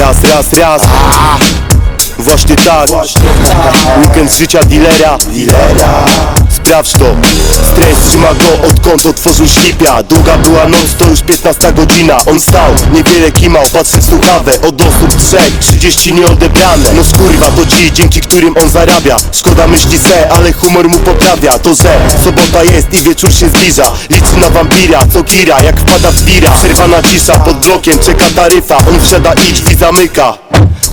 Raz, raz, raz Właśnie tak Weekend z życia dealera Sprawdź to. Stres trzyma go odkąd otworzył ślipia. Długa była noc, to już 15 godzina. On stał, niewiele kimał, patrzy w słuchawę. Od osób trzech, 30 nieodebrane. No skurwa, to ci, dzięki którym on zarabia. Szkoda myśli se, ale humor mu poprawia. To że sobota jest i wieczór się zbliża. Liczy na wampira, co kira, jak wpada w tira Przerwana cisza, pod blokiem czeka taryfa. On wsiada i drzwi zamyka.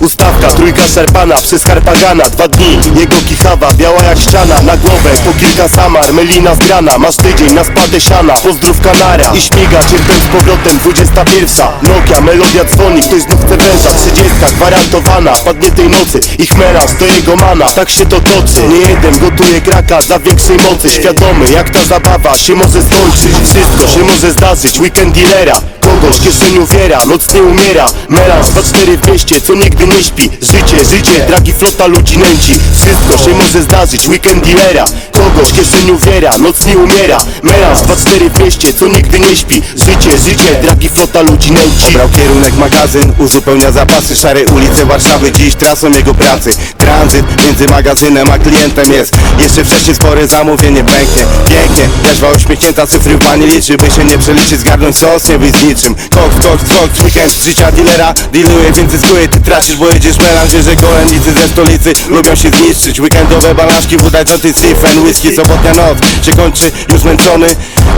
Ustawka, trójka szarpana przez Harpagana Dwa dni, jego kichawa, biała jak ściana Na głowę po kilka samar, melina zgrana Masz tydzień na spatę siana, pozdrów kanara I śmiga cierpem z powrotem, 21 Nokia, melodia dzwoni, ktoś znów chce węża 30 gwarantowana, padnie tej nocy Ich melanż to jego mana, tak się to toczy Nie jeden gotuje kraka dla większej mocy. Świadomy jak ta zabawa się może skończyć. Wszystko się może zdarzyć, weekend dealera Kogoś kieszeniu wiera, noc nie umiera. Melanż 2-4 w mieście, co nigdy nie śpi. Życie, życie, dragi flota ludzi nęci. Wszystko się może zdarzyć, weekend dealera. Kogoś kieszeniu wiera, noc nie umiera. Melanż 2-4 w mieście, co nigdy nie śpi. Życie, życie, dragi flota ludzi nęci Obrał kierunek magazyn, uzupełnia zapasy. Szare ulice Warszawy, dziś trasą jego pracy Tranzyt między magazynem a klientem jest Jeszcze wcześniej spore zamówienie pęknie Pięknie, jaźwa uśmiechnięta cyfry w bani liczy By się nie przeliczyć, zgarnąć sos, nie być z niczym Koks, koks, koks, weekend z życia dealera Dealuje, więc zyskuje, ty tracisz, bo jedziesz melanż Wie, że gołębnicy ze stolicy lubią się zniszczyć. Weekendowe balaszki, woda, joty, syfen, whisky. Sobotnia noc się kończy, już zmęczony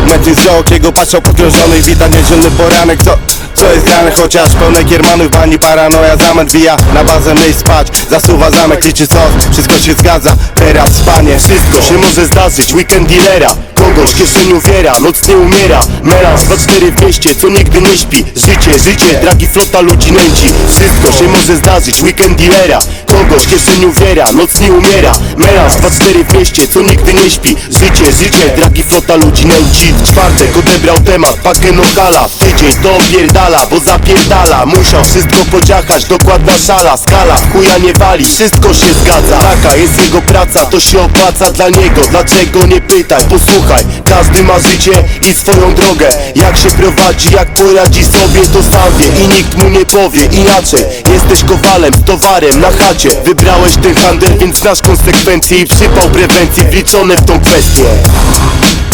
Metry wzrok, jego patrzał podkrążony Wita niedzielny poranek, co, co jest grane Chociaż pełne kiermanów, bani paranoja Zamęt wija. Na bazę myśl spać Zasuwa zamek, liczy sos, wszystko się zgadza Teraz spanie, Wszystko. Się może zdarzyć, weekend dealera? Kogoś kieszeniu wiera, noc nie umiera. Melanż 2-4 w mieście, co nigdy nie śpi. Życie, życie, dragi flota ludzi nęci. Wszystko się może zdarzyć, weekend dealera Kogoś kieszeniu wiera, noc nie umiera. Melanż 2-4 w mieście, co nigdy nie śpi. Życie, życie, dragi flota ludzi nęci W czwartek odebrał temat, pakę nogala W tydzień to opierdala, bo zapierdala. Musiał wszystko pociachać, dokładna szala. Skala, chuja nie wali, wszystko się zgadza. Taka jest jego praca, to się opłaca dla niego. Dlaczego nie pytaj, posłuchaj Każdy ma życie i swoją drogę. Jak się prowadzi, jak poradzi sobie to sam wie I nikt mu nie powie. Inaczej Jesteś kowalem, towarem na chacie Wybrałeś ten handel, więc znasz konsekwencje I przypał prewencji wliczone w tą kwestię.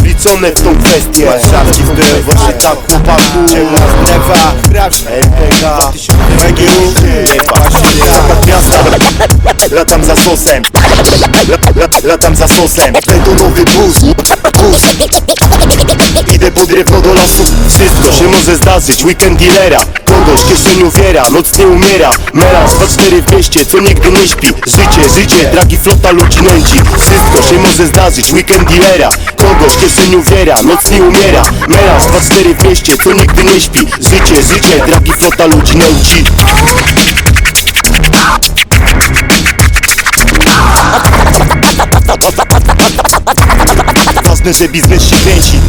Wliczone w tą kwestię. Warszawki w właśnie tak chłopaku. Ciemna strefa MPK PGU Zakład miasta. Latam za sosem. Latam za sosem. Betonowy bus Bus może zdarzyć Weekend dealera. Kogoś kieszeniu wiera Noc nie umiera. Melanż 2-4 w mieście Co nigdy nie śpi Życie, życie Dragi flota ludzi nęci Wszystko się może zdarzyć Weekend dealera. Kogoś kieszeniu wiera Noc nie umiera. Melanż 2-4 w mieście Co nigdy nie śpi Życie, życie Dragi flota ludzi nęci Ważne, że biznes się kręci